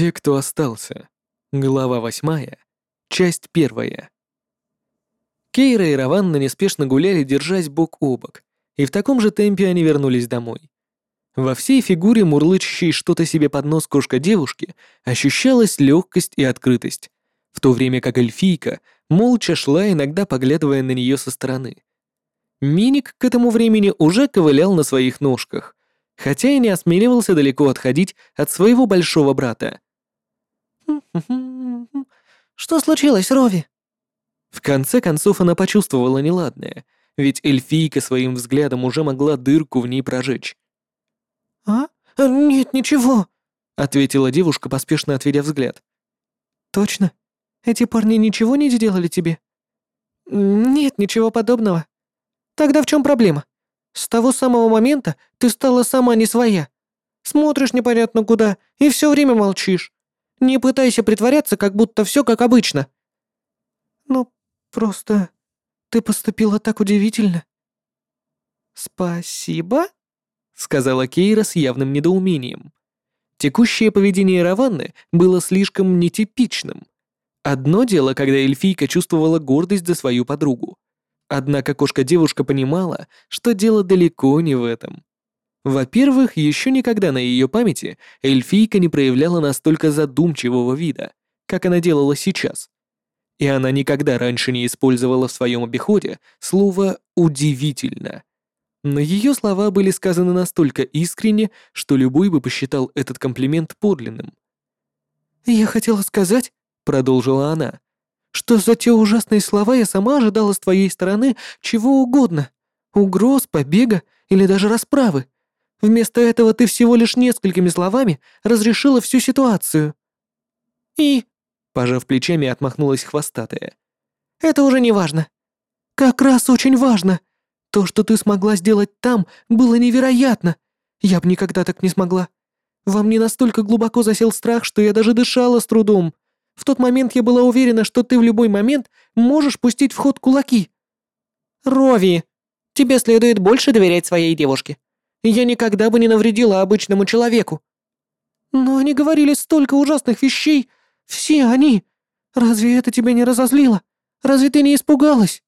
Те, кто остался. Глава восьмая. Часть первая. Кейра и Раванна неспешно гуляли, держась бок о бок, и в таком же темпе они вернулись домой. Во всей фигуре мурлычащей что-то себе под нос кошка девушки ощущалась легкость и открытость, в то время как эльфийка молча шла, иногда поглядывая на нее со стороны. Миник к этому времени уже ковылял на своих ножках, хотя и не осмеливался далеко отходить от своего большого брата. «Что случилось, Рови?» В конце концов она почувствовала неладное, ведь эльфийка своим взглядом уже могла дырку в ней прожечь. «А? Нет, ничего», — ответила девушка, поспешно отведя взгляд. «Точно? Эти парни ничего не сделали тебе?» «Нет, ничего подобного. Тогда в чем проблема? С того самого момента ты стала сама не своя. Смотришь непонятно куда и все время молчишь. Не пытайся притворяться, как будто все как обычно». «Ну, просто ты поступила так удивительно». «Спасибо», — сказала Кейра с явным недоумением. Текущее поведение Раванны было слишком нетипичным. Одно дело, когда эльфийка чувствовала гордость за свою подругу. Однако кошка-девушка понимала, что дело далеко не в этом. Во-первых, еще никогда на ее памяти эльфийка не проявляла настолько задумчивого вида, как она делала сейчас. И она никогда раньше не использовала в своем обиходе слово «удивительно». Но ее слова были сказаны настолько искренне, что любой бы посчитал этот комплимент подлинным. «Я хотела сказать», — продолжила она, что за те ужасные слова я сама ожидала с твоей стороны чего угодно. Угроз, побега или даже расправы. Вместо этого ты всего лишь несколькими словами разрешила всю ситуацию. И, пожав плечами, отмахнулась хвостатая. Это уже не важно. Как раз очень важно. То, что ты смогла сделать там, было невероятно. Я бы никогда так не смогла. Во мне настолько глубоко засел страх, что я даже дышала с трудом. В тот момент я была уверена, что ты в любой момент можешь пустить в ход кулаки. Рови, тебе следует больше доверять своей девушке. Я никогда бы не навредила обычному человеку. Но они говорили столько ужасных вещей. Все они. Разве это тебя не разозлило? Разве ты не испугалась?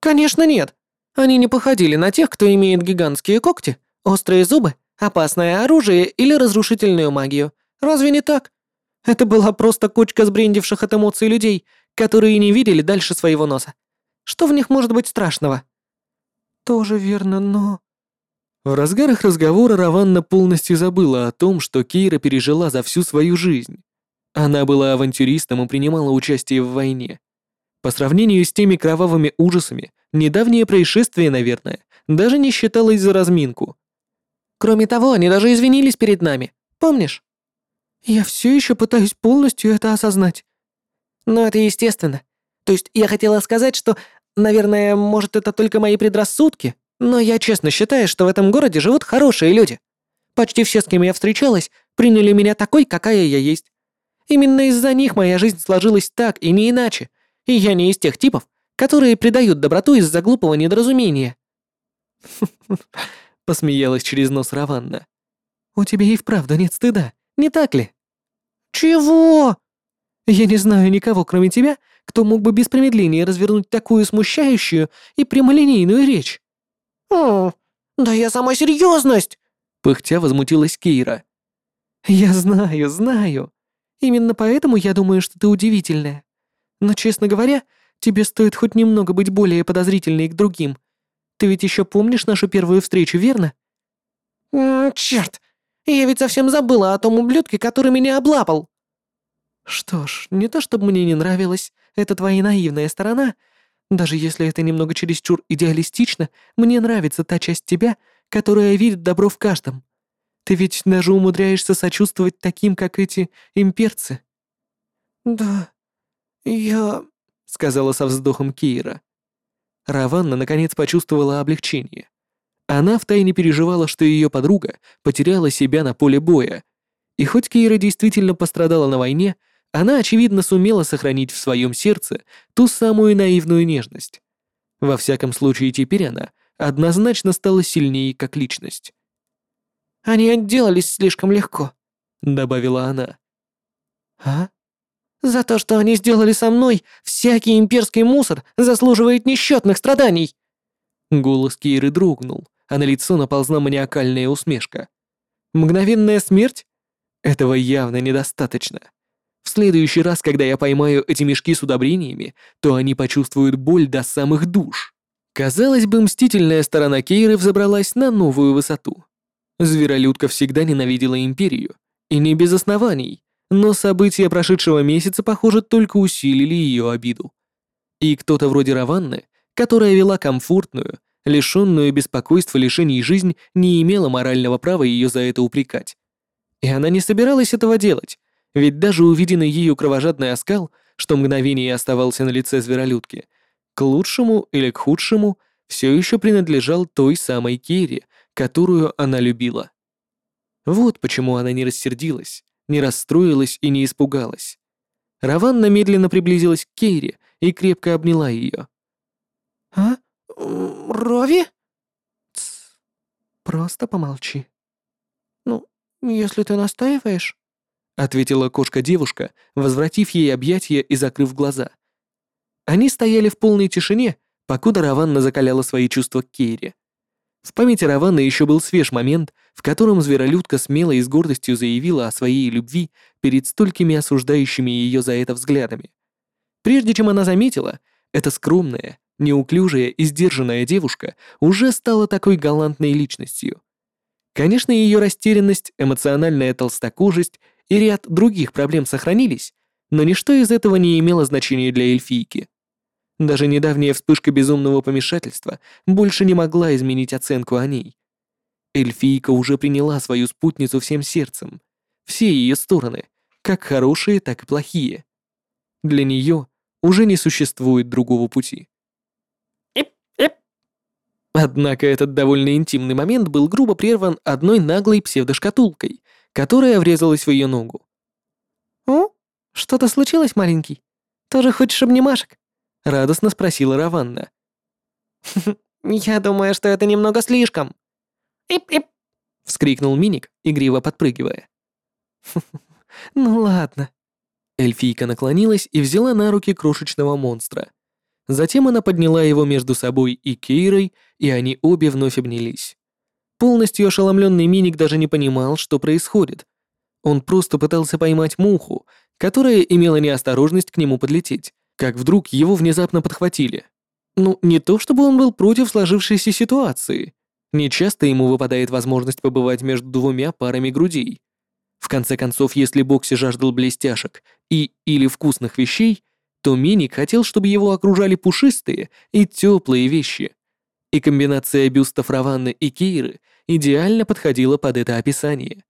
Конечно, нет. Они не походили на тех, кто имеет гигантские когти, острые зубы, опасное оружие или разрушительную магию. Разве не так? Это была просто кучка сбрендивших от эмоций людей, которые не видели дальше своего носа. Что в них может быть страшного? Тоже верно, но... В разгарах разговора Раванна полностью забыла о том, что Кейра пережила за всю свою жизнь. Она была авантюристом и принимала участие в войне. По сравнению с теми кровавыми ужасами, недавнее происшествие, наверное, даже не считалось за разминку. Кроме того, они даже извинились перед нами, помнишь? Я все еще пытаюсь полностью это осознать. Но это естественно. То есть я хотела сказать, что, наверное, может, это только мои предрассудки, но я честно считаю, что в этом городе живут хорошие люди. Почти все, с кем я встречалась, приняли меня такой, какая я есть. Именно из-за них моя жизнь сложилась так и не иначе, и я не из тех типов, которые предают доброту из-за глупого недоразумения. Посмеялась через нос Раванна. У тебя и вправду нет стыда. Не так ли?» «Чего?» «Я не знаю никого, кроме тебя, кто мог бы без промедления развернуть такую смущающую и прямолинейную речь». «О, да я сама серьезность!» Пыхтя возмутилась Кейра. «Я знаю, знаю. Именно поэтому я думаю, что ты удивительная. Но, честно говоря, тебе стоит хоть немного быть более подозрительной к другим. Ты ведь еще помнишь нашу первую встречу, верно?» «Черт, я ведь совсем забыла о том ублюдке, который меня облапал». «Что ж, не то чтобы мне не нравилась эта твоя наивная сторона, даже если это немного чересчур идеалистично, мне нравится та часть тебя, которая видит добро в каждом. Ты ведь даже умудряешься сочувствовать таким, как эти имперцы». «Да, я...» — сказала со вздохом Кейра. Раванна наконец почувствовала облегчение. Она втайне переживала, что ее подруга потеряла себя на поле боя. И хоть Кейра действительно пострадала на войне, она, очевидно, сумела сохранить в своем сердце ту самую наивную нежность. Во всяком случае, теперь она однозначно стала сильнее как личность. «Они отделались слишком легко», — добавила она. А? За то, что они сделали со мной, всякий имперский мусор заслуживает несчетных страданий. Голос Кейры дрогнул, а на лицо наползла маниакальная усмешка. Мгновенная смерть? Этого явно недостаточно. В следующий раз, когда я поймаю эти мешки с удобрениями, то они почувствуют боль до самых душ. Казалось бы, мстительная сторона Кейры взобралась на новую высоту. Зверолюдка всегда ненавидела Империю, и не без оснований, но события прошедшего месяца, похоже, только усилили ее обиду. И кто-то вроде Раванны, которая вела комфортную, лишенную беспокойства лишений жизнь, не имела морального права ее за это упрекать. И она не собиралась этого делать, ведь даже увиденный ею кровожадный оскал, что мгновение оставался на лице зверолюдки, к лучшему или к худшему все еще принадлежал той самой Керри, которую она любила. Вот почему она не рассердилась, не расстроилась и не испугалась. Раванна медленно приблизилась к Кейре и крепко обняла ее. «А? Рови?» Тс. Просто помолчи. «Ну, если ты настаиваешь...» ответила кошка-девушка, возвратив ей объятия и закрыв глаза. Они стояли в полной тишине, покуда Раванна закаляла свои чувства к Кейре. В памяти Раванны еще был свеж момент, в котором зверолюдка смело и с гордостью заявила о своей любви перед столькими осуждающими ее за это взглядами. Прежде чем она заметила, эта скромная, неуклюжая и сдержанная девушка уже стала такой галантной личностью. Конечно, ее растерянность, эмоциональная толстокожесть и ряд других проблем сохранились, но ничто из этого не имело значения для эльфийки. Даже недавняя вспышка безумного помешательства больше не могла изменить оценку о ней. Эльфийка уже приняла свою спутницу всем сердцем. Все ее стороны, как хорошие, так и плохие. Для нее уже не существует другого пути. Однако этот довольно интимный момент был грубо прерван одной наглой псевдошкатулкой, которая врезалась в ее ногу. «О, что-то случилось, маленький? Тоже хочешь обнимашек?» — радостно спросила Раванна. «Я думаю, что это немного слишком». «Ип-ип!» — вскрикнул Миник, игриво подпрыгивая. «Ну ладно». Эльфийка наклонилась и взяла на руки крошечного монстра. Затем она подняла его между собой и Кейрой, и они обе вновь обнялись. Полностью ошеломленный Миник даже не понимал, что происходит. Он просто пытался поймать муху, которая имела неосторожность к нему подлететь, как вдруг его внезапно подхватили. Ну, не то чтобы он был против сложившейся ситуации. Нечасто ему выпадает возможность побывать между двумя парами грудей. В конце концов, если Бокси жаждал блестяшек и или вкусных вещей, то Миник хотел, чтобы его окружали пушистые и теплые вещи. И комбинация бюстов Раванны и Кейры идеально подходила под это описание.